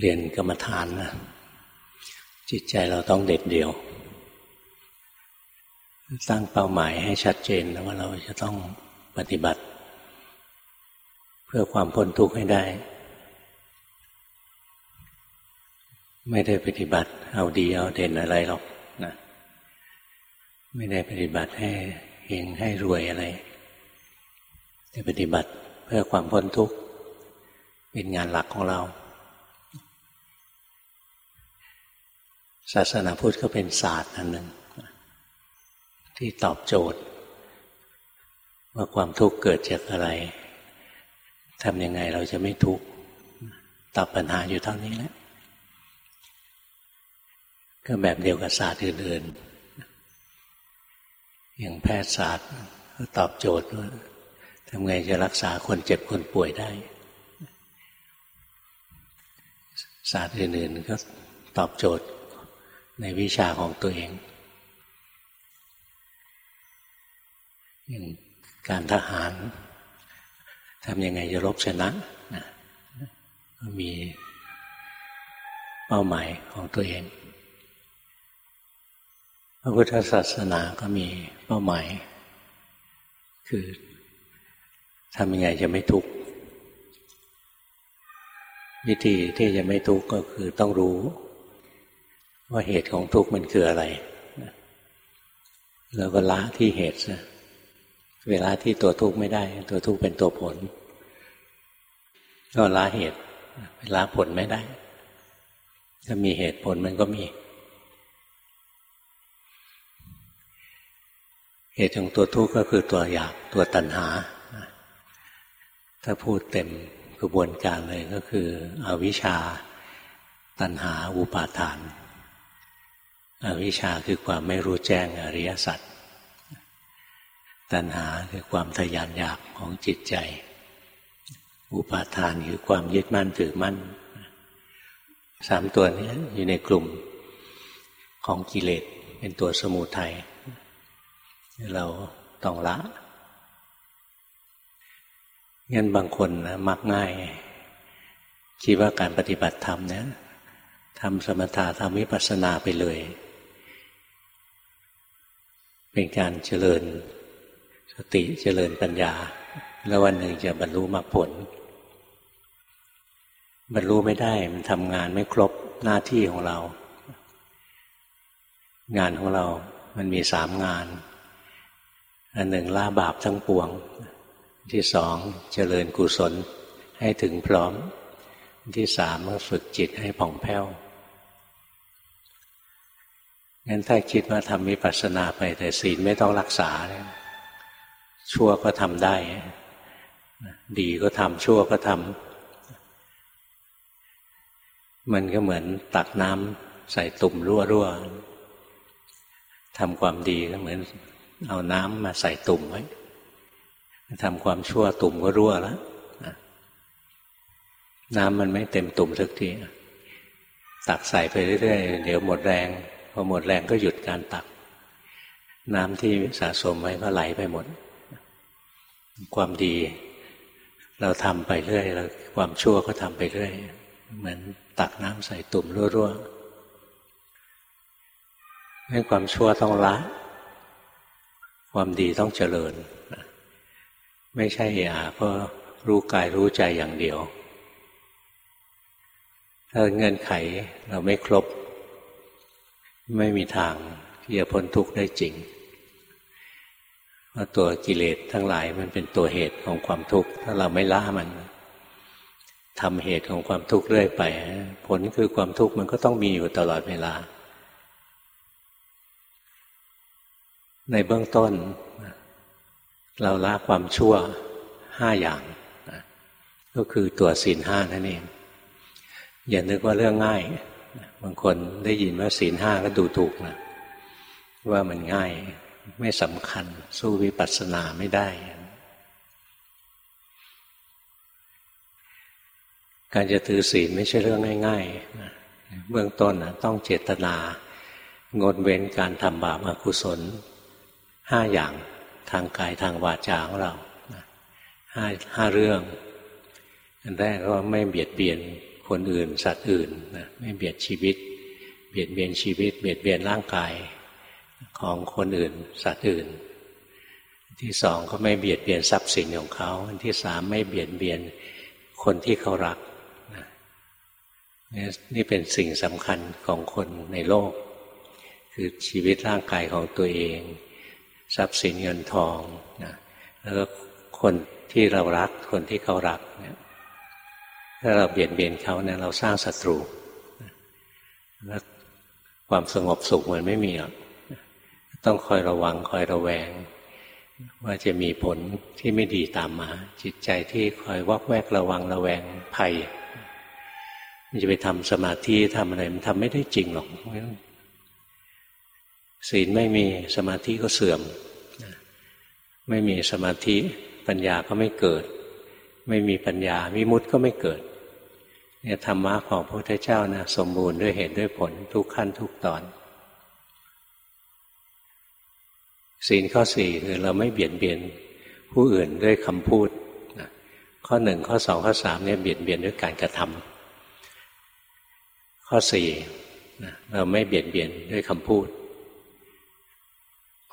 เรียนกรรมฐานนะจิตใจเราต้องเด็ดเดี่ยว ตั้งเป้าหมายให้ชัดเจนแล้วว่าเราจะต้องปฏิบัติ เพื่อความพ้นทุกข์ให้ได้ ไม่ได้ปฏิบัติ เอาดีเอาเด่นอะไรหรอกนะไม่ได้ปฏิบัติให้เฮงให้รวยอะไรแต่ปฏิบัติเพื่อความพ้นทุกข์เป็นงานหลักของเรา ศาสนาพุทธก็เป็นศาสตร์อันหนึ่งที่ตอบโจทย์ ว่าความทุกข์เกิดจากอะไรทำยังไงเราจะไม่ทุกข์ตอบปัญหาอยู่เท่านี้แหละก็แบบเดียวกับศาสตร์อื่นๆอย่างแพทยศาสตร์ก็ตอบโจทย์ว่าทำไงจะรักษาคนเจ็บคนป่วยได้ ศาสตร์อื่นๆก็ตอบโจทย์ ในวิชาของตัวเอง อย่างการทหารทำยังไงจะรบชนะนะก็มีเป้าหมายของตัวเอง พระพุทธศาสนาก็มีเป้าหมาย คือทำยังไงจะไม่ทุกข์วิธีที่จะไม่ทุกข์ก็คือต้องรู้ ว่าเหตุของทุกข์มันคืออะไร แล้วก็ละที่เหตุซะเวลาที่ตัวทุกข์ไม่ได้ ตัวทุกข์เป็นตัวผล ก็ละเหตุละผลไม่ได้ ถ้ามีเหตุผลมันก็มี เหตุของตัวทุกข์ก็คือตัวอยากตัวตัณหา ถ้าพูดเต็มกระบวนการเลยก็คือ อวิชชา ตัณหา อุปาทาน อวิชชาคือความไม่รู้แจ้งอริยสัจตัณหาคือความทยานอยากของจิตใจ อุปาทานคือความยึดมั่นถือมั่นสามตัวนี้อยู่ในกลุ่มของกิเลสเป็นตัวสมุทัยเราต้องละงั้นบางคนนะมักง่าย คิดว่าการปฏิบัติธรรมเนี่ยทำสมถะทำวิปัสสนาไปเลย เป็นการเจริญสติเจริญปัญญา แล้ววันหนึ่งจะบรรลุมรรคผล บรรลุไม่ได้มันทำงานไม่ครบหน้าที่ของเรา งานของเรามันมีสามงาน อันหนึ่งละบาปทั้งปวง ที่สองเจริญกุศลให้ถึงพร้อม ที่สามก็ฝึกจิตให้ผ่องแผ้ว งั้นถ้าคิดว่าทำมิปัสสนาไปแต่ศีลไม่ต้องรักษาเนี่ยชั่วก็ทำได้ ดีก็ทำชั่วก็ทำมันก็เหมือนตักน้ำใส่ตุ่มรั่วๆทำความดีก็เหมือน เอาน้ำมาใส่ตุ่มไว้ทำความชั่วตุ่มก็รั่วแล้วน้ำมันไม่เต็มตุ่มสักทีตักใส่ไปเรื่อยๆเดี๋ยวหมดแรง พอหมดแรงก็หยุดการตัก น้ำที่สะสมไว้ก็ไหลไปหมด ความดี เราทำไปเรื่อยแล้วความชั่วก็ทำไปเรื่อย เหมือนตักน้ำใส่ตุ่มรั่วๆให้ความชั่วต้องละ ความดีต้องเจริญ ไม่ใช่อาก็รู้กายรู้ใจอย่างเดียวถ้าเงื่อนไขเราไม่ครบ ไม่มีทางที่จะพ้นทุกข์ได้จริงว่าะตัวกิเลสทั้งหลายมันเป็นตัวเหตุของความทุกข์ ถ้าเราไม่ละมันทำเหตุของความทุกข์เรื่อยไป ผลคือความทุกข์มันก็ต้องมีอยู่ตลอดเวลา ในเบื้องต้น เราละความชั่วห้าอย่าง ก็คือตัวศีลห้านั่นเอง อย่านึกว่าเรื่องง่าย บางคนได้ยินว่าศีลห้าก็ดูถูกนะว่ามันง่ายไม่สำคัญสู้วิปัสสนาไม่ได้ การจะถือศีลไม่ใช่เรื่องง่ายๆเบื้องต้นต้องเจตนางดเว้นการทำบาปอกุศลห้าอย่างทางกายทางวาจาของเราห้าห้าเรื่อง อันแรกก็ไม่เบียดเบียน คนอื่น สัตว์อื่นนะไม่เบียดชีวิต เบียดเบียนชีวิต เบียดเบียนร่างกายของคนอื่น สัตว์อื่น ที่สองก็ไม่เบียดเบียนทรัพย์สินของเขาอันที่สามไม่เบียดเบียนคนที่เขารักนี่เป็นสิ่งสำคัญของคนในโลก คือชีวิตร่างกายของตัวเอง ทรัพย์สินเงินทองนะแล้วก็คนที่เรารักคนที่เขารักเนี่ย ถ้าเราเบียดเบียนเขาเนี่ยเราสร้างศัตรูแล้วความสงบสุขมันไม่มีหรอกต้องคอยระวังคอยระแวง ว่าจะมีผลที่ไม่ดีตามมา จิตใจที่คอยวอกแวกระวังระแวงภัยมันจะไปทำสมาธิทำอะไรมันทำไม่ได้จริงหรอกศีลไม่มีสมาธิก็เสื่อม ไม่มีสมาธิปัญญาก็ไม่เกิด ไม่มีปัญญาวิมุตติก็ไม่เกิด เนี่ยธรรมะของพระพุทธเจ้านะสมบูรณ์ด้วยเหตุด้วยผลทุกขั้นทุกตอน ศีลข้อสี่คือเราไม่เบียดเบียนผู้อื่นด้วยคำพูดข้อหนึ่งข้อสองข้อสามเนี่ยเบียดเบียนด้วยการกระทำข้อสี่เราไม่เบียดเบียนด้วยคำพูด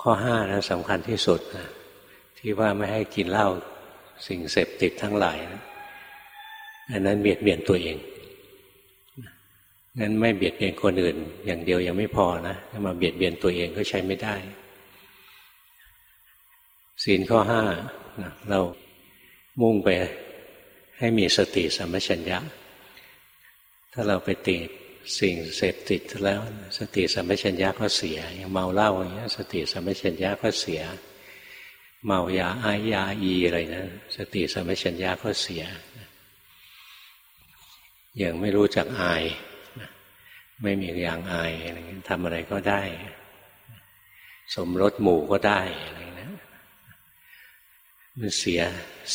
ข้อห้านะสำคัญที่สุดนะที่ว่าไม่ให้กินเหล้าสิ่งเสพติดทั้งหลายนะ อันนั้นเบียดเบียนตัวเองงั้นไม่เบียดเบียนคนอื่น อย่างเดียวยังไม่พอนะมาเบียดเบียนตัวเองก็ใช้ไม่ได้ ศีลข้อห้าเรามุ่งไปให้มีสติสัมปชัญญะ ถ้าเราไปติดสิ่งเสพติดแล้ว สติสัมปชัญญะก็เสีย อย่างเมาเหล้าอย่างเงี้ย สติสัมปชัญญะก็เสีย เมายาอายยาอีอะไรนะ สติสัมปชัญญะก็เสียอ ย่างไม่รู้จักอาย ไม่มีอย่างอายอะไรเงี้ยทำอะไรก็ได้ สมรสหมู่ก็ได้อะไรมันเสีย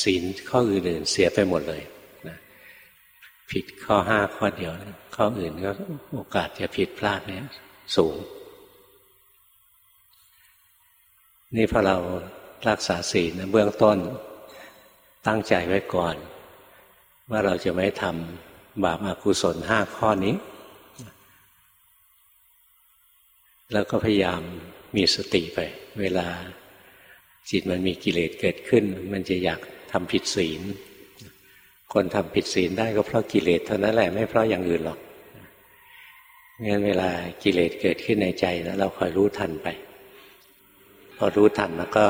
ศีลข้ออื่นๆเสียไปหมดเลยนะผิดข้อห้าข้อเดียว ข้ออื่นก็โอกาสจะผิดพลาดเนี่ย สูง นี่พอเรารักษาศีลนะเบื้องต้นตั้งใจไว้ก่อน ว่าเราจะไม่ทำ บาปอากุศลห้าข้อนี้ แล้วก็พยายามมีสติไป เวลาจิตมันมีกิเลสเกิดขึ้น มันจะอยากทำผิดศีล คนทำผิดศีลได้ก็เพราะกิเลสเท่านั้นแหละไม่เพราะอย่างอื่นหรอกงั้นเวลากิเลสเกิดขึ้นในใจแล้วเราคอยรู้ทันไป พอรู้ทันแล้วก็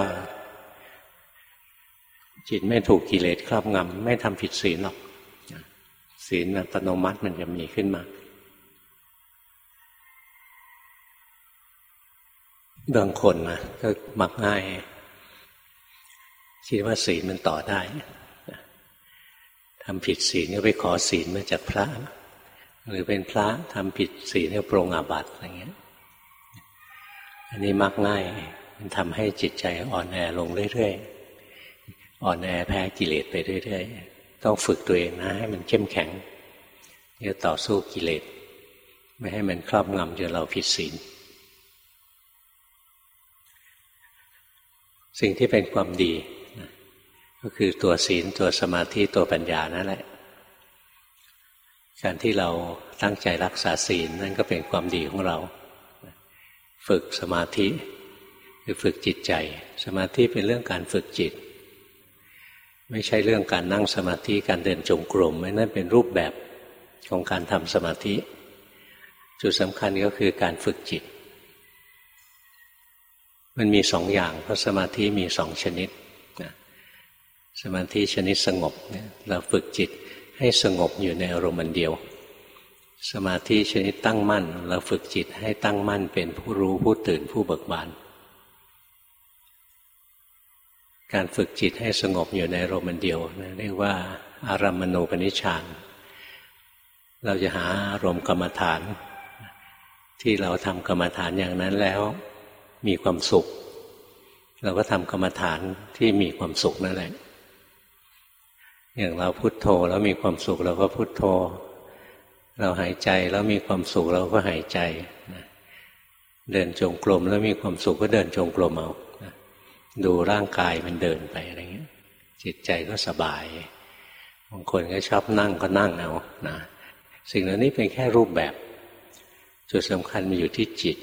จิตไม่ถูกกิเลสครอบงำไม่ทำผิดศีลหรอก ศีลอัตโนมัติมันจะมีขึ้นมา บางคนนะก็มักง่ายคิดว่าศีลมันต่อได้ทำผิดศีลก็ไปขอศีลมาจากพระ หรือเป็นพระทำผิดศีลก็ปรงอาบัติอะไรเงี้ย อันนี้มักง่าย มันทำให้จิตใจอ่อนแอลงเรื่อยๆ อ่อนแอแพ้กิเลสไปเรื่อยๆ ต้องฝึกตัวเองนะให้มันเข้มแข็งจะต่อสู้กิเลสไม่ให้มันครอบงำจนเราผิดศีลสิ่งที่เป็นความดี ก็คือตัวศีลตัวสมาธิตัวปัญญานั่นแหละ การที่เราตั้งใจรักษาศีลนั่นก็เป็นความดีของเรา ฝึกสมาธิคือฝึกจิตใจ สมาธิเป็นเรื่องการฝึกจิต ไม่ใช่เรื่องการนั่งสมาธิการเดินจงกรมไม่นั่นเป็นรูปแบบของการทำสมาธิ จุดสำคัญก็คือการฝึกจิต มันมีสองอย่างเพราะสมาธิมีสองชนิดสมาธิชนิดสงบเนี่ยเราฝึกจิตให้สงบอยู่ในอารมณ์เดียว สมาธิชนิดตั้งมั่น เราฝึกจิตให้ตั้งมั่นเป็นผู้รู้ผู้ตื่นผู้เบิกบาน การฝึกจิตให้สงบอยู่ในอารมณ์เดียวนะเรียกว่าอารามณูปนิชฌานเราจะหาอารมณ์กรรมฐาน ที่เราทำกรรมฐานอย่างนั้นแล้วมีความสุข เราก็ทำกรรมฐานที่มีความสุขนั่นแหละ อย่างเราพุโทโธแล้วมีความสุขเราก็พุโทโธ เราหายใจแล้วมีความสุขเราก็หายใจ เดินจงกรมแล้วมีความสุขก็เดินจงกรมเอา ดูร่างกายมันเดินไปอะไรเงี้ย จิตใจก็สบายบางคนก็ชอบนั่งก็นั่งเอานะสิ่งเหล่านี้เป็นแค่รูปแบบ จุดสำคัญมันอยู่ที่จิต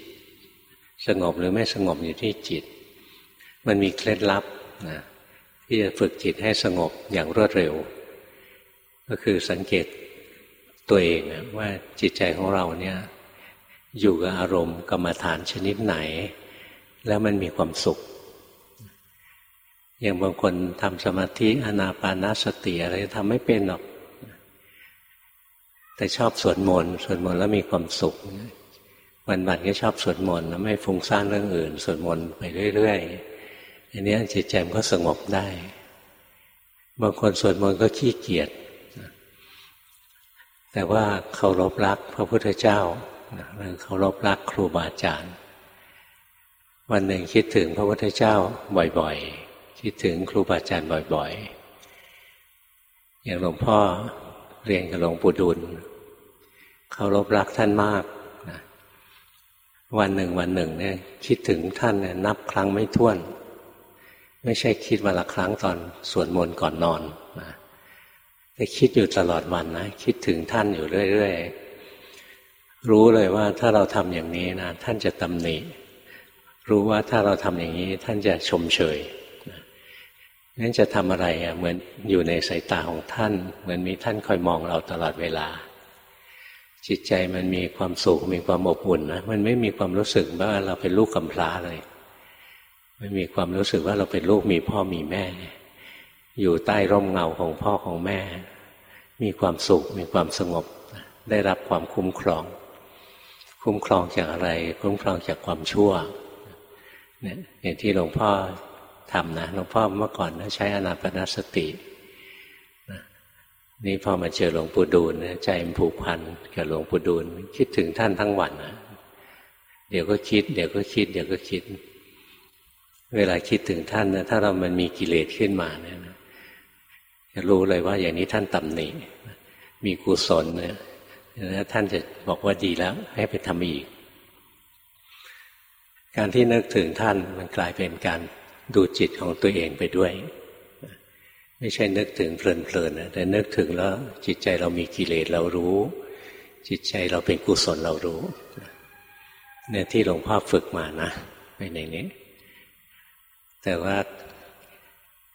สงบหรือไม่สงบอยู่ที่จิต มันมีเคล็ดลับนะที่จะฝึกจิตให้สงบอย่างรวดเร็ว ก็คือสังเกตตัวเองว่าจิตใจของเราเนี่ยอยู่กับอารมณ์กรรมฐานชนิดไหน แล้วมันมีความสุข อย่างบางคนทำสมาธิอนาปานาสติอะไรทำไม่เป็นหรอก แต่ชอบสวดมนต์สวดมนต์แล้วมีความสุข วันบันก็ชอบสวดมนต์แล้วไม่ฟุ้งซ่านเรื่องอื่นสวดมนต์ไปเรื่อยๆอันนี้จิตใจมันก็สงบได้ บางคนสวดมนต์ก็ขี้เกียจแต่ว่าเคารพรักพระพุทธเจ้าหรือเคารพรักครูบาอาจารย์ วันหนึ่งคิดถึงพระพุทธเจ้าบ่อยๆ คิดถึงครูบาอาจารย์บ่อยๆ อย่างหลวงพ่อเรียนกับหลวงปู่ดุลเคารพรักท่านมากนะวันหนึ่งวันหนึ่งเนี่ยคิดถึงท่านเนี่ยนับครั้งไม่ถ้วน ไม่ใช่คิดวันละครั้งตอนสวดมนต์ก่อนนอนนะแต่คิดอยู่ตลอดวันนะคิดถึงท่านอยู่เรื่อยๆ รู้เลยว่าถ้าเราทำอย่างนี้นะท่านจะตำหนิรู้ว่าถ้าเราทำอย่างนี้ท่านจะชมเชย งั้นจะทำอะไรอะเหมือนอยู่ในสายตาของท่าน เหมือนมีท่านคอยมองเราตลอดเวลา จิตใจมันมีความสุขมีความอบอุ่นนะมันไม่มีความรู้สึกว่าเราเป็นลูกกำพร้าเลยไม่มีความรู้สึกว่าเราเป็นลูกมีพ่อมีแม่ อยู่ใต้ร่มเงาของพ่อของแม่ มีความสุขมีความสงบ ได้รับความคุ้มครอง คุ้มครองจากอะไร คุ้มครองจากความชั่วเนี่ยอย่างที่หลวงพ่อ ทำนะหลวงพ่อเมื่อก่อนใช้อนาปนาสตินี่พอมาเจอหลวงปู่ดูลใจมันผูกพันกับหลวงปู่ดูลคิดถึงท่านทั้งวันนะเดี๋ยวก็คิด เดี๋ยวก็คิด เดี๋ยวก็คิด เวลาคิดถึงท่านนะถ้าเรามันมีกิเลสขึ้นมาเนี่ยจะรู้เลยว่าอย่างนี้ท่านตำหนิมีกุศลเนี่ยท่านจะบอกว่าดีแล้ว ให้ไปทำอีก การที่นึกถึงท่านมันกลายเป็นการ ดูจิตของตัวเองไปด้วย ไม่ใช่นึกถึงเพลินๆนะแต่นึกถึงแล้วจิตใจเรามีกิเลสเรารู้ จิตใจเราเป็นกุศลเรารู้เนี่ยที่หลวงพ่อฝึกมานะไปในนี้ แต่ว่า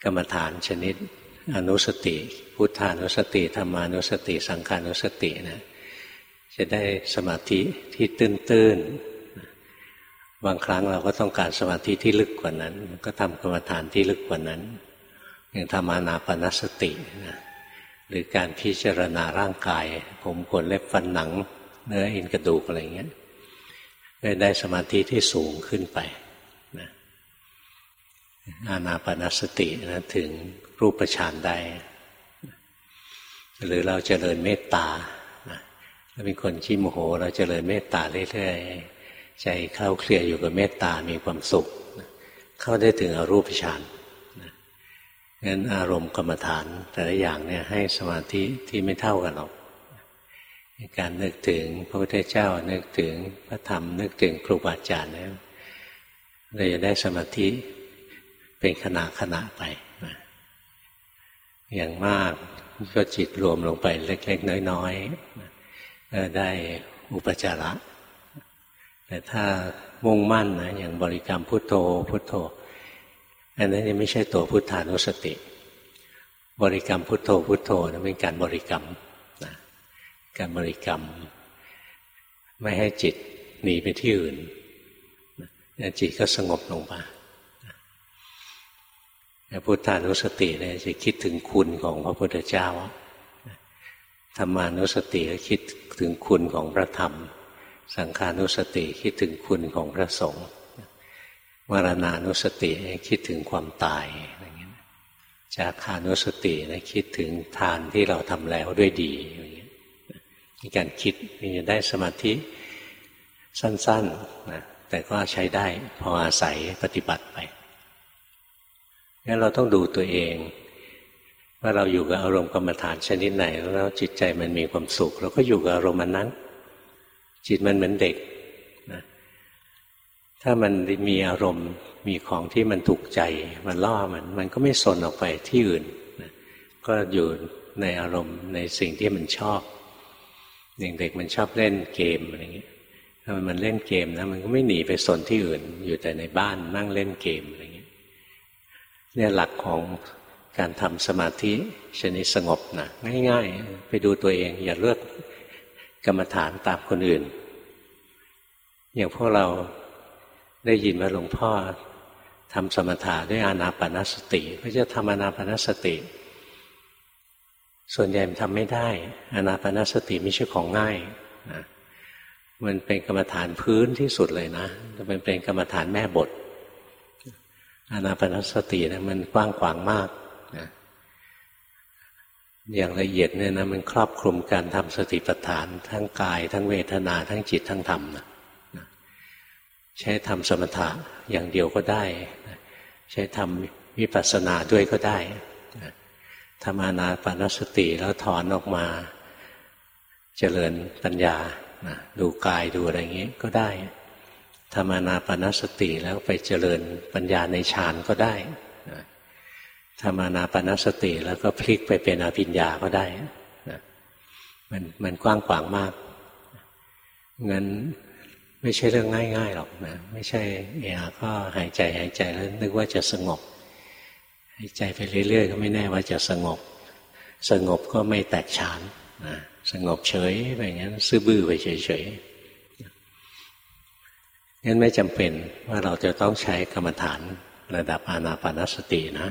กรรมฐานชนิดอนุสติ พุทธานุสติธรรมานุสติ สังขานุสตินะจะได้สมาธิที่ตื้นๆ บางครั้งเราก็ต้องการสมาธิที่ลึกกว่านั้น ก็ทำกรรมฐานที่ลึกกว่านั้น อย่างธรรมานาปนสตินะหรือการพิจารณาร่างกาย ผมขนเล็บฟันหนัง เนื้ออินกระดูกอะไรเงี้ยได้สมาธิที่สูงขึ้นไปนะอานาปนสตินะถึงรูปฌานได้หรือเราจเจริญเมตตาถ้าเป็นคนขี้โมโห เราจเจริญเมตตาเรื่อยๆ ใจเข้าเคลียร์อยู่กับเมตตามีความสุข เข้าได้ถึงอรูปฌานงั้นอารมณ์กรรมฐานแต่ละอย่างเนี่ยให้สมาธิที่ไม่เท่ากันหรอกการนึกถึงพระพุทธเจ้านึกถึงพระธรรม นึกถึงครูบาอาจารย์เนี่ยเราจะได้สมาธิเป็นขณะขณะไปอย่างมากก็จิตรวมลงไปเล็ก ๆ น้อยๆได้อุปจาระ แต่ถ้ามุ่งมั่นนะอย่างบริกรรมพุทโธพุทโธ อันนั้นยังไม่ใช่ตัวพุทธานุสติ บริกรรมพุทโธพุทโธนั้นเป็นการบริกรรมนะการบริกรรม ไม่ให้จิตหนีไปที่อื่นจิตก็สงบลงมาพุทธานุสติเนี่ยจะคิดถึงคุณของพระพุทธเจ้าธรรมานุสติก็คิดถึงคุณของพระธรรม สังขานุสติคิดถึงคุณของพระสงฆ์มรณานุสติคิดถึงความตายอะไรเงี้ยจาคานุสตินะคิดถึงทานที่เราทำแล้วด้วยดีอย่างเงี้ยมีการคิดมีจะได้สมาธิสั้นๆนะแต่ก็ใช้ได้พออาศัยปฏิบัติไปงั้นเราต้องดูตัวเอง ว่าเราอยู่กับอารมณ์กรรมฐานชนิดไหน แล้วจิตใจมันมีความสุข เราก็อยู่กับอารมณ์นั้น จิตมันเหมือนเด็กนะถ้ามันมีอารมณ์มีของที่มันถูกใจ มันล่อมัน มันก็ไม่สนออกไปที่อื่นนะก็อยู่ในอารมณ์ในสิ่งที่มันชอบอย่างเด็กมันชอบเล่นเกมอะไรเงี้ยถ้ามันเล่นเกมนะมันก็ไม่หนีไปสนที่อื่น อยู่แต่ในบ้านนั่งเล่นเกมอะไรเงี้ยเนี่ยหลักของการทำสมาธิชนิดสงบนะง่าย ๆ ไปดูตัวเอง อย่าเลือก กรรมฐานตามคนอื่น อย่างพวกเราได้ยินว่าหลวงพ่อทำสมถะด้วยอานาปนสติก็จะทำอานาปนสติ ส่วนใหญ่ทำไม่ได้ อานาปนสติไม่ใช่ของง่ายนะมันเป็นกรรมฐานพื้นที่สุดเลยนะมันเป็นกรรมฐานแม่บทอานาปนสตินะมันกว้างขวางมากนะ อย่างละเอียดเนี่ยนะมันครอบคลุมการทำสติปัฏฐาน ทั้งกาย ทั้งเวทนา ทั้งจิตทั้งธรรมนะใช้ทำสมถะอย่างเดียวก็ได้ ใช้ทำวิปัสสนาด้วยก็ได้ทำอานาปานสติแล้วถอนออกมา เจริญปัญญาดูกายดูอะไรอย่างนี้ก็ได้ทำอานาปานสติแล้วไปเจริญปัญญาในฌานก็ได้ ทำอานาปนสติ แล้วก็พลิกไปเป็นอภิญญาก็ได้มันมันกว้างขวางมากงั้นไม่ใช่เรื่องง่ายๆหรอกนะ ไม่ใช่เอะก็หายใจหายใจแล้วนึกว่าจะสงบ หายใจไปเรื่อยๆ ก็ไม่แน่ว่าจะสงบ สงบก็ไม่แตกฉานนะสงบเฉยไปอย่างนั้น ซื่อบื้อไปเฉยๆงั้นไม่จำเป็นว่าเราจะต้องใช้กรรมฐานระดับอานาปนสตินะ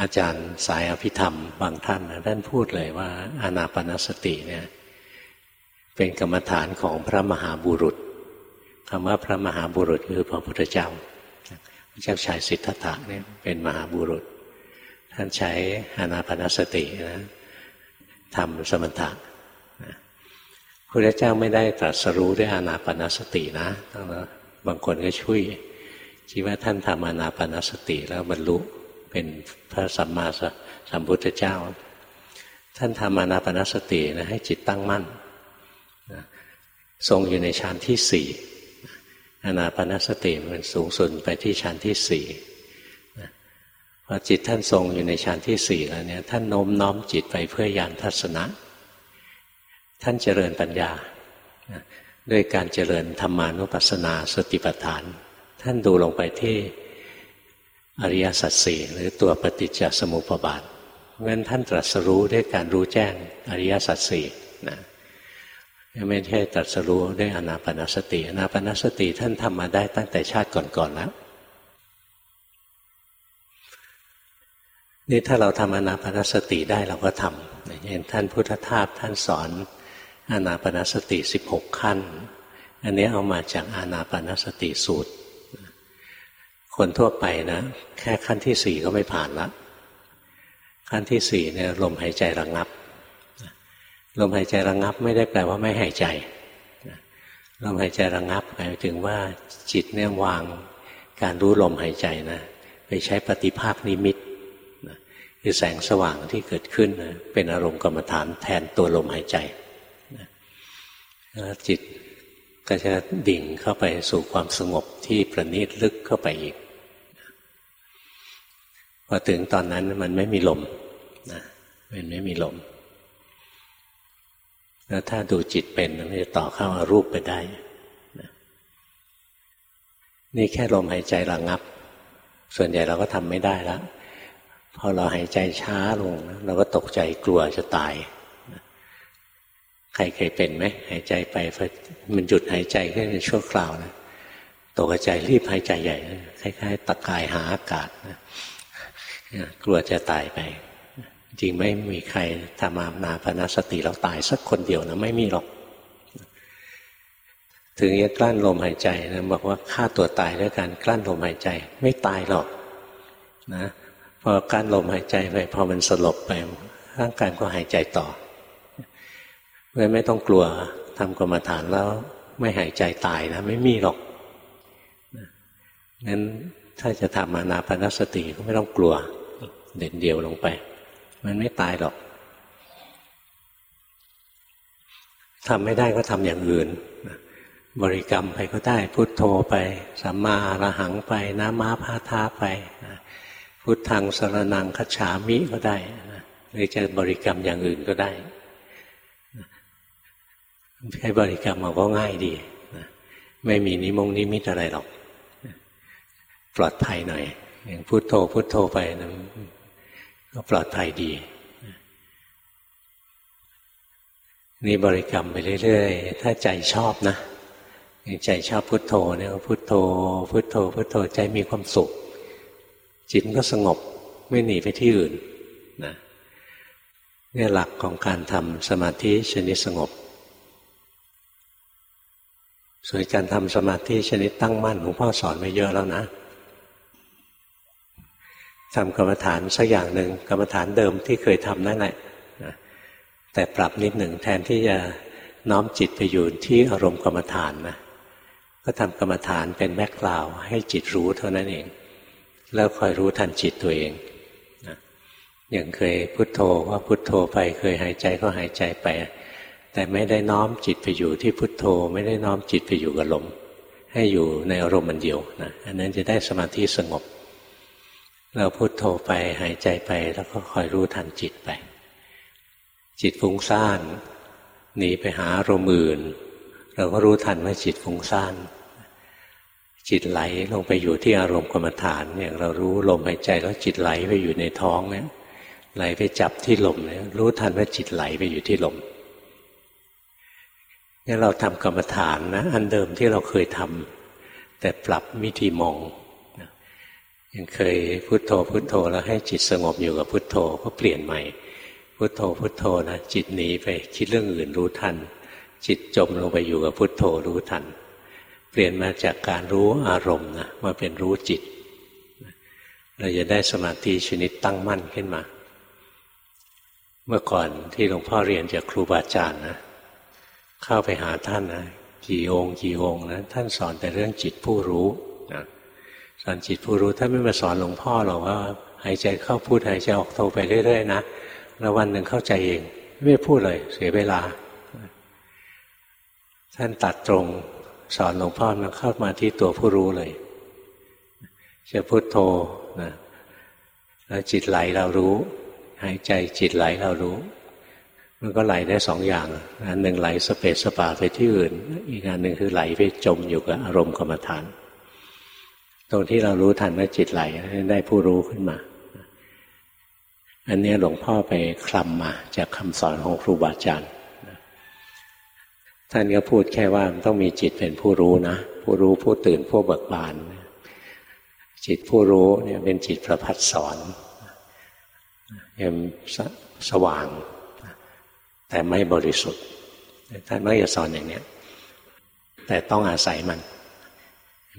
อาจารย์สายอภิธรรมบางท่านนะท่านพูดเลยว่าอานาปนสติเนี่ยเป็นกรรมฐานของพระมหาบุรุษคำว่าพระมหาบุรุษคือพระพุทธเจ้าพระเจ้าชายสิทธัตถะเนี่ยเป็นมหาบุรุษ ท่านใช้อานาปนสตินะทำสมถะพระเจ้าไม่ได้ตรัสรู้ด้วยอานาปนสตินะบางคนก็ช่วยคิดว่าท่านทำอานาปนสติแล้วบรรลุ เป็นพระสัมมาสัมพุทธเจ้า ท่านทำอานาปนสตินะให้จิตตั้งมั่นทรงอยู่ในฌานที่สี่อนาปนสติมันสูงสุดไปที่ฌานที่สี่พอจิตท่านทรงอยู่ในฌานที่สี่แล้วเนี่ยท่านโน้มน้อมจิตไปเพื่อยานทัศนะ ท่านเจริญปัญญา ด้วยการเจริญธรรมานุปัสสนาสติปัฏฐาน ท่านดูลงไปที่ อริยสัจสี่หรือตัวปฏิจจสมุปบาทเงั้นท่านตรัสรู้ด้วยการรู้แจ้งอริยสัจสี่นะไม่ใช่ตรัสรู้ด้วยอนาปนสติอนาปนสติท่านทำมาได้ตั้งแต่ชาติก่อนๆแล้วนี่ถ้าเราทำอนาปนสติได้เราก็ทำอย่างท่านพุทธทาสท่านสอนอนาปนสติสิบหกขั้น อันนี้เอามาจากอนาปนสติสูตร คนทั่วไปนะ แค่ขั้นที่สี่ก็ไม่ผ่านละขั้นที่สี่เนี่ยลมหายใจระงงับ ลมหายใจระงงับไม่ได้แปลว่าไม่หายใจลมหายใจระงงับหมายถึงว่าจิตเนี่ยวางการรู้ลมหายใจนะไปใช้ปฏิภาคนิมิตคือแสงสว่างที่เกิดขึ้นนะเป็นอารมณ์กรรมฐานแทนตัวลมหายใจแล้วจิต ก็จะดิ่งเข้าไปสู่ความสงบที่ประณีตลึกเข้าไปอีกพอถึงตอนนั้นมันไม่มีลมนะมันไม่มีลม แล้วถ้าดูจิตเป็นมันจะต่อเข้าอารูปไปได้นี่แค่ลมหายใจระงับ ส่วนใหญ่เราก็ทำไม่ได้แล้วพอเราหายใจช้าลง เราก็ตกใจกลัวจะตาย ใครเคยเป็นไหมหายใจไปมันหยุดหายใจแค่ในชั่วคราวนะตกใจรีบหายใจใหญ่คล้ายๆตะกายหาอากาศนะกลัวจะตายไป จริงไม่มีใครทำอานาพนาสติเราตายสักคนเดียวนะไม่มีหรอก ถึงจะกลั้นลมหายใจนะบอกว่าฆ่าตัวตายด้วยการกลั้นลมหายใจ ไม่ตายหรอกนะพอกลั้นลมหายใจไปพอมันสลบไปร่างกายก็หายใจต่อ เลยไม่ต้องกลัวทำกรรมฐานแล้ว ไม่หายใจตายนะไม่มีหรอกงั้นถ้าจะทำอานาปนสติก็ไม่ต้องกลัว เด่นเดียวลงไป มันไม่ตายหรอกทำไม่ได้ก็ทำอย่างอื่น บริกรรมไปก็ได้ พุทโธไป สัมมาระหังไปน้ามาพาทาไป พุทธังสรนังคัจฉามิก็ได้หรือจะบริกรรมอย่างอื่นก็ได้ ใช้บริกรรมมันก็ง่ายดีนะไม่มีนิมงนิมิตอะไรหรอก ปลอดภัยหน่อย อย่างพุโทโธพุโทโธไปนะก็ปลอดภัยดีนี่บริกรรมไปเรื่อยๆ ถ้าใจชอบนะใจชอบพุโทโธเนี่ยพุโทโธ พุโทโธ พุโทโธใจมีความสุข จิตก็สงบไม่หนีไปที่อื่นนะนี่หลักของการทำสมาธิชนิดสงบ ส่วนการทำสมาธิชนิดตั้งมั่นหลวงพ่อสอนไว้เยอะแล้วนะทำกรรมฐานสักอย่างหนึ่งกรรมฐานเดิมที่เคยทำนั่นแหละแต่ปรับนิดหนึ่งแทนที่จะน้อมจิตไปอยู่ที่อารมณ์กรรมฐานนะก็ทำกรรมฐานเป็นแม็กกลาวให้จิตรู้เท่านั้นเอง แล้วคอยรู้ทันจิตตัวเองนะอย่างเคยพุโทโธว่าพุโทโธไป เคยหายใจก็หายใจไป แต่ไม่ได้น้อมจิตไปอยู่ที่พุทโธ ไม่ได้น้อมจิตไปอยู่กับลม ให้อยู่ในอารมณ์มันเดียวนะอันนั้นจะได้สมาธิสงบ เราพุทโธไปหายใจไปแล้วก็คอยรู้ทันจิตไป จิตฟุ้งซ่านหนีไปหาอารมณ์อื่น เราก็รู้ทันว่าจิตฟุ้งซ่านจิตไหลลงไปอยู่ที่อารมณ์กรรมฐานอย่างเรารู้ลมหายใจแล้วจิตไหลไปอยู่ในท้องเนี่ยไหลไปจับที่ลมเนี่ยรู้ทันว่าจิตไหลไปอยู่ที่ลม นี่เราทำกรรมฐานนะอันเดิมที่เราเคยทำแต่ปรับวิธีมองยังเคยพุโทโธพุโทโธแล้วให้จิตสงบอยู่กับพุโทโธก็เปลี่ยนใหม่ พุโทโธพุโทโธนะจิตหนีไปคิดเรื่องอื่นรู้ทัน จิตจมลงไปอยู่กับพุทโธรู้ทัน เปลี่ยนมาจากการรู้อารมณ์นะมาเป็นรู้จิต เราจะได้สมาธิชนิดตั้งมั่นขึ้นมา เมื่อก่อนที่หลวงพ่อเรียนจากครูบาอาจารย์นะ เข้าไปหาท่านนะกี่องค์กี่องค์นะท่านสอนแต่เรื่องจิตผู้รู้นะสอนจิตผู้รู้ท่านไม่มาสอนหลวงพ่อหรอกว่าหายใจเข้าพูดหายใจออกโทไปเรื่อยๆนะแล้ววันหนึ่งเข้าใจเองไม่พูดเลย เสียเวลา ท่านตัดตรงสอนหลวงพ่อมาเข้ามาที่ตัวผู้รู้เลยจะพุโทโธนะแล้วจิตไหลเรารู้ หายใจจิตไหลเรารู้ มันก็ไหลได้สองอย่าง อันหนึ่งไหลสเปสสปาไปที่อื่น อีกอันหนึ่งคือไหลไปจมอยู่กับอารมณ์กรรมฐาน ตรงที่เรารู้ทันว่าจิตไหลได้ผู้รู้ขึ้นมา อันนี้หลวงพ่อไปคลำมาจากคำสอนของครูบาอาจารย์ ท่านก็พูดแค่ว่าต้องมีจิตเป็นผู้รู้นะ ผู้รู้ผู้ตื่นผู้เบิกบาน จิตผู้รู้เนี่ยเป็นจิตประพัดสอนยังสว่าง แต่ไม่บริสุทธิ์ท่านไม่จะสอนอย่างนี้แต่ต้องอาศัยมัน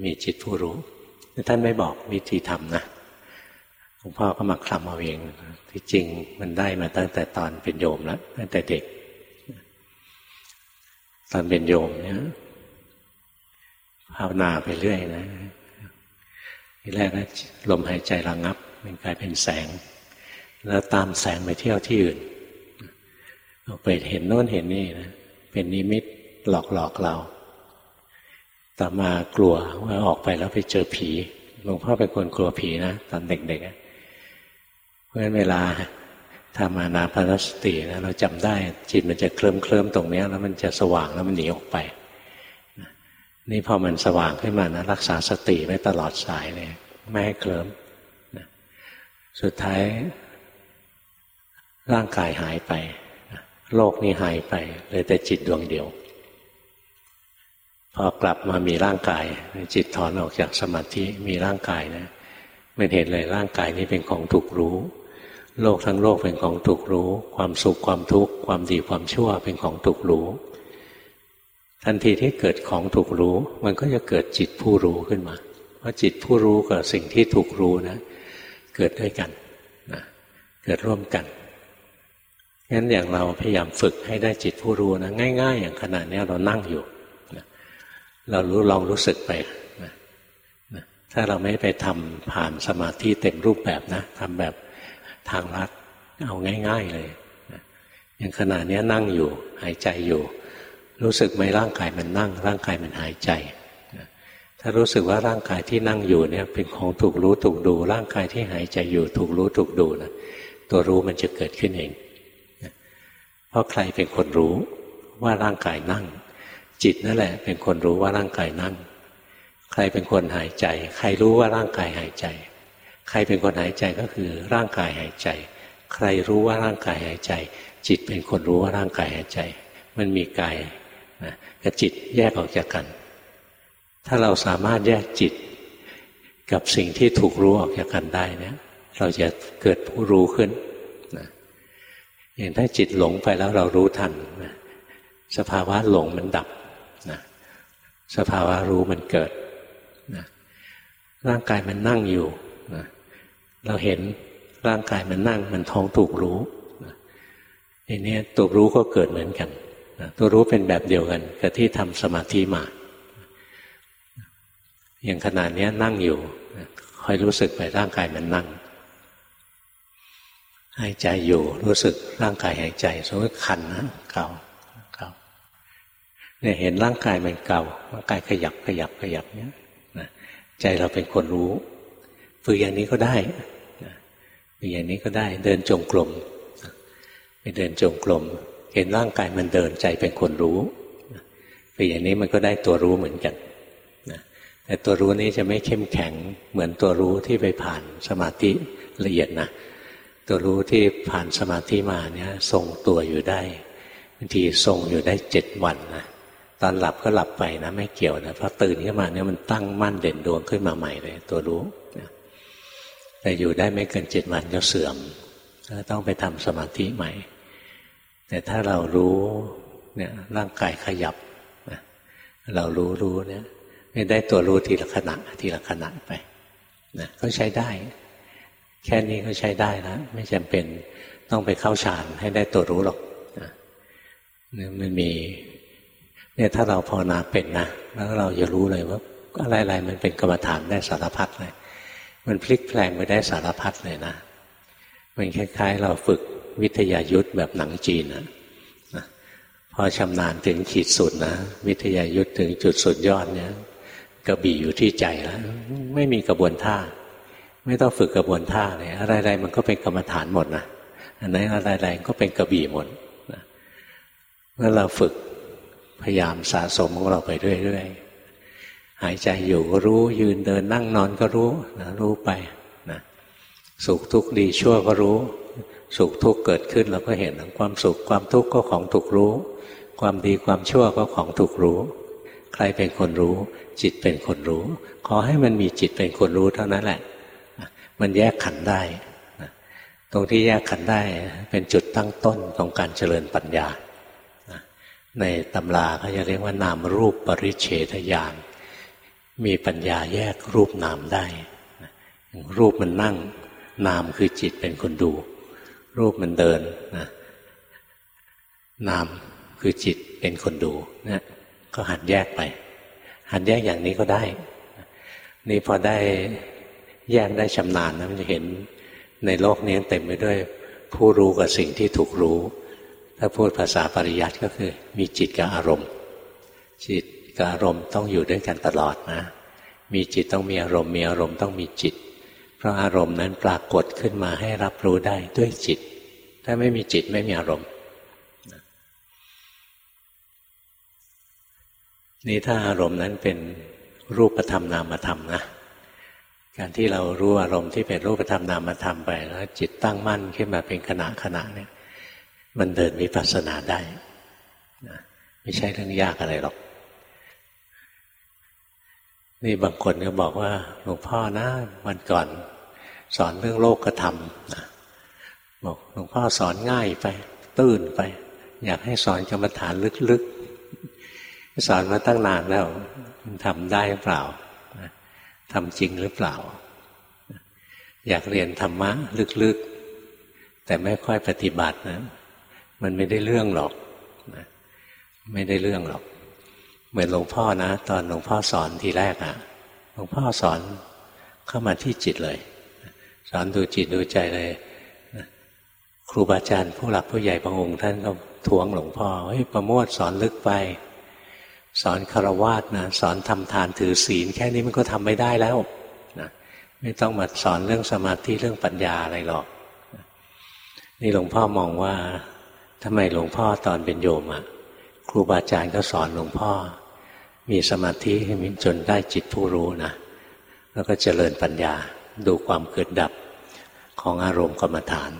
มีจิตผู้รู้ท่านไม่บอกวิธีทำนะหลวงพ่อก็มาคลำเอาเองที่จริงมันได้มาตั้งแต่ตอนเป็นโยมแล้วตั้งแต่เด็ก ตอนเป็นโยมเนี่ยภาวนาไปเรื่อยนะทีแรกนะลมหายใจระงับ มันกลายเป็นแสง แล้วตามแสงไปเที่ยวที่อื่น ออกไปเห็นโน้นเห็นนี่นะเป็นนิมิตหลอกหลอกเราต่อมากลัวว่าออกไปแล้วไปเจอผีหลวงพ่อเป็นคนกลัวผีนะตอนเด็กๆเพราะฉะนั้นเวลาทำอานาพนสตินะเราจำได้จิตมันจะเคลิ้มเคลิ้มตรงนี้แล้วมันจะสว่างแล้วมันหนีออกไป นี่พอมันสว่างขึ้นมานะรักษาสติไว้ตลอดสายเลยไม่ให้เคลิ้มสุดท้ายร่างกายหายไป โลกนี้หายไปเลยแต่จิตดวงเดียว พอกลับมามีร่างกาย จิตถอนออกจากสมาธิมีร่างกายนะมันเห็นเลยร่างกายนี้เป็นของถูกรู้ โลกทั้งโลกเป็นของถูกรู้ ความสุขความทุกข์ความดีความชั่วเป็นของถูกรู้ ทันทีที่เกิดของถูกรู้ มันก็จะเกิดจิตผู้รู้ขึ้นมา เพราะจิตผู้รู้กับสิ่งที่ถูกรู้นะ เกิดด้วยกันนะเกิดร่วมกัน งั้นอย่างเราพยายามฝึกให้ได้จิตผู้รู้นะง่าย ๆ อย่างขนาดนี้เรานั่งอยู่นะเรารู้ลองรู้สึกไปนะนะถ้าเราไม่ไปทำผ่านสมาธิเต็มรูปแบบนะทำแบบทางลัดเอาง่าย ๆเลยอย่างขณะนี้นั่งอยู่ หายใจอยู่ รู้สึกไหมร่างกายมันนั่ง ร่างกายมันหายใจถ้ารู้สึกว่าร่างกายที่นั่งอยู่เนี่ย เป็นของถูกรู้ถูกดู ร่างกายที่หายใจอยู่ถูกรู้ถูกดูนะตัวรู้มันจะเกิดขึ้นเอง เพราะใครเป็นคนรู้ว่าร่างกายนั่ง จิตนั่นแหละ เป็นคนรู้ว่าร่างกายนั่ง ใครเป็นคนหายใจ ใครรู้ว่าร่างกายหายใจ ใครเป็นคนหายใจก็คือร่างกายหายใจ ใครรู้ว่าร่างกายหายใจ จิตเป็นคนรู้ว่าร่างกายหายใจ มันมีกายนะกับจิตแยกออกจากกัน ถ้าเราสามารถแยกจิต กับสิ่งที่ถูกรู้ออกจากกันได้เนี่ยเราจะเกิดผู้รู้ขึ้น อย่างถ้าจิตหลงไปแล้วเรารู้ทันสภาวะหลงมันดับนะสภาวะรู้มันเกิดนะร่างกายมันนั่งอยู่นะเราเห็นร่างกายมันนั่งมันท้องถูกรู้นะทีนี้ตัวรู้ก็เกิดเหมือนกันนะตัวรู้เป็นแบบเดียวกันกับที่ทำสมาธิมา อย่างขนาดนี้นั่งอยู่คอยรู้สึกไปร่างกายมันนั่ง หายใจอยู่รู้สึกร่างกายหายใจสมมติคันนะเก่าเก่าเนี่ยเห็นร่างกายมันเก่าร่างกายขยับขยับขยับเนี้ยนะใจเราเป็นคนรู้ฝึกอย่างนี้ก็ได้ฝึกอย่างนี้ก็ได้ เดินจงกรมไปเดินจงกรมเห็นร่างกายมันเดินใจเป็นคนรู้ฝึกอย่างนี้มันก็ได้ตัวรู้เหมือนกันแต่ตัวรู้นี้จะไม่เข้มแข็งเหมือนตัวรู้ที่ไปผ่านสมาธิละเอียดนะ ตัวรู้ที่ผ่านสมาธิมาเนี่ยทรงตัวอยู่ได้บางทีทรงอยู่ได้เจ็ดวันนะตอนหลับก็หลับไปนะไม่เกี่ยวนะพอตื่นขึ้นมาเนี่ยมันตั้งมั่นเด่นดวงขึ้นมาใหม่เลย ตัวรู้แต่อยู่ได้ไม่เกินเจ็ดวันก็เสื่อมต้องไปทำสมาธิใหม่ แต่ถ้าเรารู้เนี่ยร่างกายขยับเรารู้รู้เนี่ยไม่ได้ตัวรู้ทีละขณะทีละขณะไปนะก็ใช้ได้ แค่นี้ก็ใช้ได้นะไม่จำเป็นต้องไปเข้าฌานให้ได้ตัวรู้หรอกนะมันมี เนี่ยถ้าเราภาวนาเป็นนะแล้วเราจะรู้เลยว่าอะไรๆมันเป็นกรรมฐานได้สารพัดเลย มันพลิกแปลงไปได้สารพัดเลยนะมันคล้ายๆ เราฝึกวิทยายุทธแบบหนังจีนนะพอชำนาญถึงขีดสุดนะวิทยายุทธถึงจุดสุดยอดเนี่ยกระบี่อยู่ที่ใจแล้วไม่มีกระบวนท่า ไม่ต้องฝึกกระบวนท่าเลยอะไรๆมันก็เป็นกรรมฐานหมดนะอันไหนอะไรๆก็เป็นกระบี่หมดนะเมื่อเราฝึกพยายามสะสมของเราไปเรื่อยๆหายใจอยู่ก็รู้ยืนเดินนั่งนอนก็รู้นะรู้ไปนะสุขทุกข์ดีชั่วก็รู้ สุขทุกข์เกิดขึ้นเราก็เห็นความสุขความทุกข์ก็ของถูกรู้ ความดีความชั่วก็ของถูกรู้ ใครเป็นคนรู้ จิตเป็นคนรู้ ขอให้มันมีจิตเป็นคนรู้เท่านั้นแหละ มันแยกขันได้ ตรงที่แยกขันได้เป็นจุดตั้งต้นของการเจริญปัญญา ในตำราเขาจะเรียกว่านามรูปปริเฉทญาณมีปัญญาแยกรูปนามได้ รูปมันนั่ง นามคือจิตเป็นคนดู รูปมันเดินนะนามคือจิตเป็นคนดูนะก็หัดแยกไป หัดแยกอย่างนี้ก็ได้ นี่พอได้ แยกได้ชำนาญนะมันจะเห็นในโลกนี้เต็มไปด้วยผู้รู้กับสิ่งที่ถูกรู้ ถ้าพูดภาษาปริยัติก็คือ มีจิตกับอารมณ์ จิตกับอารมณ์ต้องอยู่ด้วยกันตลอดนะ มีจิตต้องมีอารมณ์มีอารมณ์ต้องมีจิต เพราะอารมณ์นั้นปรากฏขึ้นมาให้รับรู้ได้ด้วยจิต ถ้าไม่มีจิตไม่มีอารมณ์นี่ถ้าอารมณ์นั้นเป็นรูปธรรมนามธรรมนะ การที่เรารู้อารมณ์ที่เป็นรูปธรรมนามธรรมไปแล้วจิตตั้งมั่นขึ้นมาเป็นขณะขณะเนี่ย มันเดินวิปัสสนาได้นะไม่ใช่เรื่องยากอะไรหรอก นี่บางคนก็บอกว่าหลวงพ่อนะวันก่อน สอนเรื่องโลกธรรมนะบอกหลวงพ่อสอนง่ายไป ตื้นไป อยากให้สอนกรรมฐานลึกๆสอนมาตั้งนานแล้วทำได้หรือเปล่า ทำจริงหรือเปล่า อยากเรียนธรรมะลึกๆ แต่ไม่ค่อยปฏิบัตินะ มันไม่ได้เรื่องหรอกนะไม่ได้เรื่องหรอก เหมือนหลวงพ่อนะ ตอนหลวงพ่อสอนทีแรกอะ่ะ หลวงพ่อสอนเข้ามาที่จิตเลย สอนดูจิตดูใจเลยครูบาอาจารย์ผู้หลักผู้ใหญ่บางองค์ท่านก็ทวงหลวงพ่อเฮ้ยประโมทสอนลึกไป สอนคารวาสนะสอนทำทานถือศีล แค่นี้มันก็ทำไม่ได้แล้วนะไม่ต้องมาสอนเรื่องสมาธิเรื่องปัญญาอะไรหรอก นี่หลวงพ่อมองว่าทำไมหลวงพ่อตอนเป็นโยมอะครูบาอาจารย์ก็สอนหลวงพ่อ มีสมาธิให้มีจนได้จิตผู้รู้นะแล้วก็เจริญปัญญาดูความเกิดดับของอารมณ์กรรมฐาน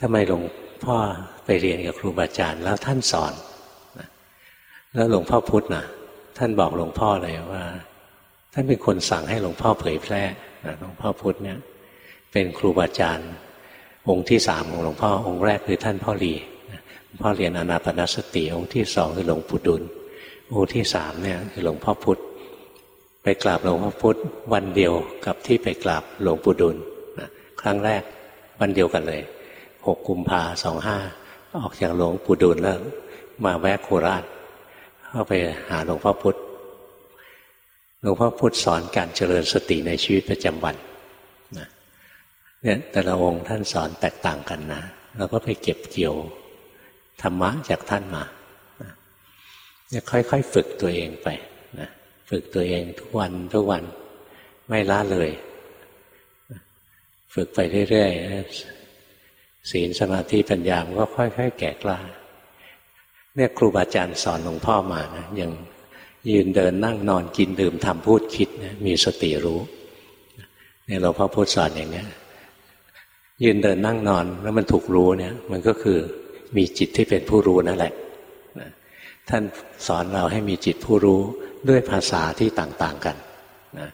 ทำไมหลวงพ่อไปเรียนกับครูบาอาจารย์แล้วท่านสอน แล้วหลวงพ่อพุธนะท่านบอกหลวงพ่อเลยว่า ท่านเป็นคนสั่งให้หลวงพ่อเผยแพร่หลวงพ่อพุธเนี่ย เป็นครูบาอาจารย์ องค์ที่สามของหลวงพ่อองค์แรกคือท่านพ่อหลีพ่อเรียนอนาปนสติองค์ที่สองคือหลวงปู่ดุลองค์ที่สามเนี่ยคือหลวงพ่อพุธไปกราบหลวงพ่อพุธวันเดียวกับที่ไปกราบหลวงปู่ดุลครั้งแรกวันเดียวกันเลยหกกุมภาสองห้าออกจากหลวงปู่ดูลแล้ว มาแวะโคราช เข้าไปหาหลวงพ่อพุธหลวงพ่อพุธสอนการเจริญสติในชีวิตประจำวันนะเนี่ยแต่ละองค์ท่านสอนแตกต่างกันนะเราก็ไปเก็บเกี่ยวธรรมะจากท่านมาเนี่ยค่อยๆฝึกตัวเองไปนะฝึกตัวเองทุกวันทุกวันไม่ละเลย ฝึกไปเรื่อยๆศีลสมาธิปัญญามันก็ค่อย ๆ แก่กล้า เนี่ยครูบาอาจารย์สอนหลวงพ่อมานะยังยืนเดินนั่งนอนกินดื่มทำพูดคิดนะมีสติรู้เนี่ยหลวงพ่อพูดสอนอย่างนี้ยืนเดินนั่งนอนแล้วมันถูกรู้เนี่ย มันก็คือมีจิตที่เป็นผู้รู้นั่นแหละท่านสอนเราให้มีจิตผู้รู้ด้วยภาษาที่ต่าง ๆกันนะ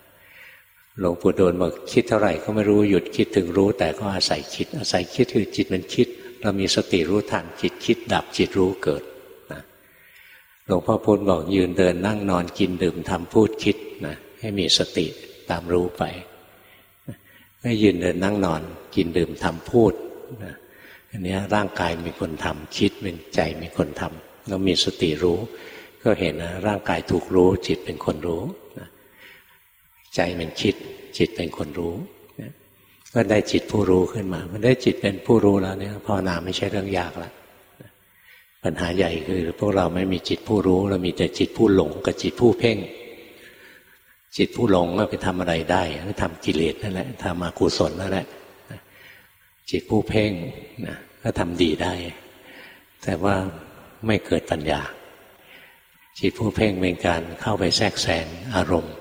หลวงปู่โดูลบอกคิดเท่าไหร่ก็ไม่รู้หยุดคิดถึงรู้ แต่ก็อาศัยคิด อาศัยคิดคือจิตมันคิด เรามีสติรู้ทันจิตคิดดับจิตรู้เกิดนะ หลวงพ่อพุธบอกยืนเดินนั่งนอนกินดื่มทำพูดคิดนะให้มีสติตามรู้ไปก็ยืนเดินนั่งนอนกินดื่มทำพูดนะอันนี้ร่างกายมีคนทำคิดเป็นใจมีคนทำเรามีสติรู้ ก็เห็นนะร่างกายถูกรู้ จิตเป็นคนรู้นะใจมันคิด จิตเป็นคนรู้นะก็ได้จิตผู้รู้ขึ้นมา มันได้จิตเป็นผู้รู้แล้วเนี่ยภาวนาไม่ใช่เรื่องยากละ ปัญหาใหญ่คือ พวกเราไม่มีจิตผู้รู้ เรามีแต่จิตผู้หลงกับจิตผู้เพ่ง จิตผู้หลงก็ไปทำอะไรได้ก็ทำกิเลสนั่นแหละทำอกุศลนั่นแหละจิตผู้เพ่งนะก็ทำดีได้ แต่ว่าไม่เกิดปัญญา จิตผู้เพ่งเป็นการเข้าไปแทรกแซงอารมณ์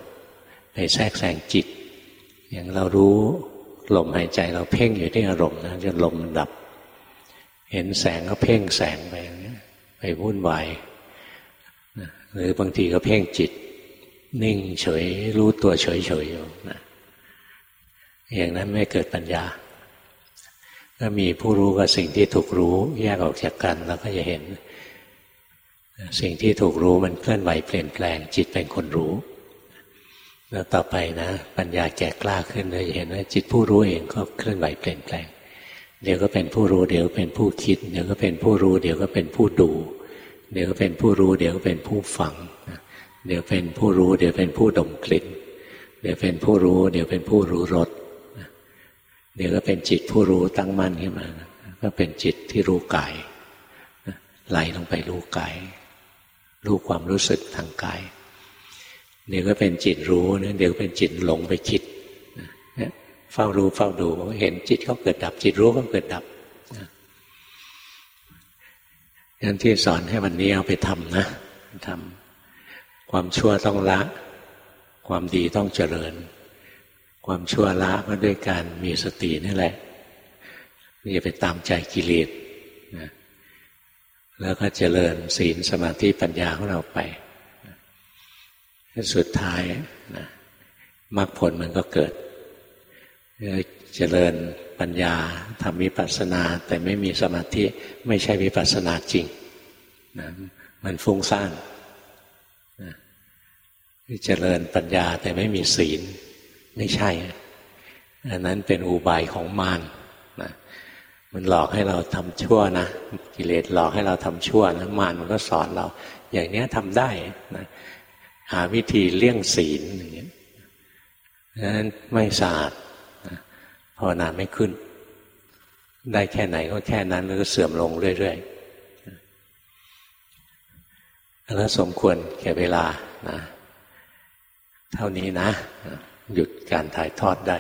ไปแทรกแซงจิต อย่างเรารู้ลมหายใจเราเพ่งอยู่ที่อารมณ์นะจนลมมันดับ เห็นแสงก็เพ่งแสงไป ไปวุ่นวายหรือบางทีก็เพ่งจิต นิ่งเฉย รู้ตัวเฉยเฉยอยู่นะอย่างนั้นไม่เกิดปัญญาก็มีผู้รู้กับสิ่งที่ถูกรู้แยกออกจากกันแล้วก็จะเห็น สิ่งที่ถูกรู้มันเคลื่อนไหวเปลี่ยนแปลง จิตเป็นคนรู้ แล้วต่อไปนะ ปัญญาแก่กล้าขึ้นเลยเห็นว่าจิตผู้รู้เองก็เคลื่อนไหวเปลี่ยนแปลง เดี๋ยวก็เป็นผู้รู้ เดี๋ยวเป็นผู้คิด เดี๋ยวก็เป็นผู้รู้ เดี๋ยวก็เป็นผู้ดู เดี๋ยวก็เป็นผู้รู้ เดี๋ยวก็เป็นผู้ฟัง เดี๋ยวเป็นผู้รู้ เดี๋ยวเป็นผู้ดมกลิ่น เดี๋ยวเป็นผู้รู้ เดี๋ยวเป็นผู้รู้รสเดี๋ยวก็เป็นจิตผู้รู้ตั้งมั่นขึ้นมา ก็เป็นจิตที่รู้กายไหลลงไปรู้กาย รู้ความรู้สึกทางกาย เดี๋ยวก็เป็นจิตรู้ เดี๋ยวเป็นจิตหลงไปคิด เฝ้ารู้เฝ้าดูเห็นจิตเขาเกิดดับ จิตรู้ก็เกิดดับงั้นที่สอนให้วันนี้เอาไปทำนะทำความชั่วต้องละ ความดีต้องเจริญ ความชั่วละก็ด้วยการมีสตินี่แหละอย่าไปตามใจกิเลสนะแล้วก็เจริญศีลสมาธิปัญญาของเราไป สุดท้ายนะมรรคผลมันก็เกิด เจริญปัญญาทำวิปัสสนา แต่ไม่มีสมาธิไม่ใช่วิปัสสนาจริงนะมันฟุ้งซ่านนะเจริญปัญญาแต่ไม่มีศีล ไม่ใช่อันนั้นเป็นอุบายของมารนะมันหลอกให้เราทำชั่วนะกิเลสหลอกให้เราทำชั่วนะมารมันก็สอนเรา อย่างนี้ทำได้นะหาวิธีเลี่ยงศีลอย่างนี้นั้นไม่สะอาด ภาวนาไม่ขึ้น ได้แค่ไหนก็แค่นั้นแล้วก็เสื่อมลงเรื่อยๆแล้วสมควรแก่เวลานะ เท่านี้นะ หยุดการถ่ายทอดได้